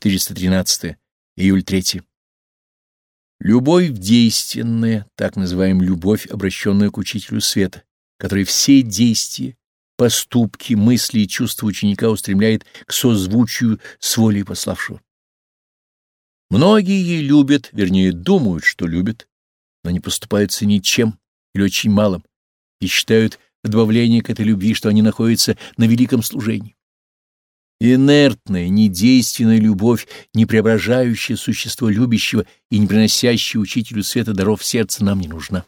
413. Июль 3. Любовь действенная, так называем любовь, обращенную к учителю света, который все действия, поступки, мысли и чувства ученика устремляет к созвучию с волей пославшего. Многие любят, вернее, думают, что любят, но не поступаются ничем или очень малым и считают в добавлении к этой любви, что они находятся на великом служении. Инертная, недейственная любовь, не преображающая существо любящего и не приносящая учителю света даров сердца нам не нужна,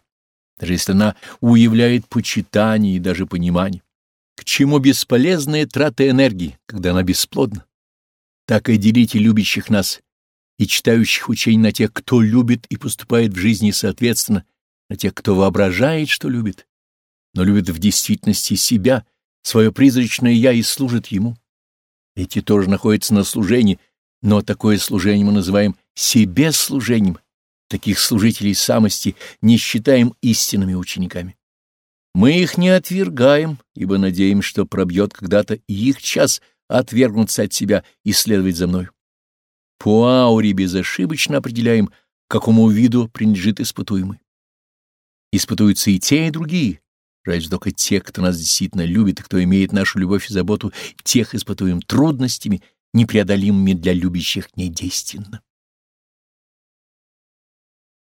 даже если она уявляет почитание и даже понимание. К чему бесполезная трата энергии, когда она бесплодна? Так и делите любящих нас и читающих учений на тех, кто любит и поступает в жизни соответственно, на тех, кто воображает, что любит, но любит в действительности себя, свое призрачное «я» и служит ему. Эти тоже находятся на служении, но такое служение мы называем себе служением. Таких служителей самости не считаем истинными учениками. Мы их не отвергаем, ибо надеемся, что пробьет когда-то их час отвергнуться от себя и следовать за мной. По ауре безошибочно определяем, какому виду принадлежит испытуемый. Испытуются и те, и другие, разве только те, кто нас действительно любит и кто имеет нашу любовь и заботу, тех испытуем трудностями, непреодолимыми для любящих недейственно.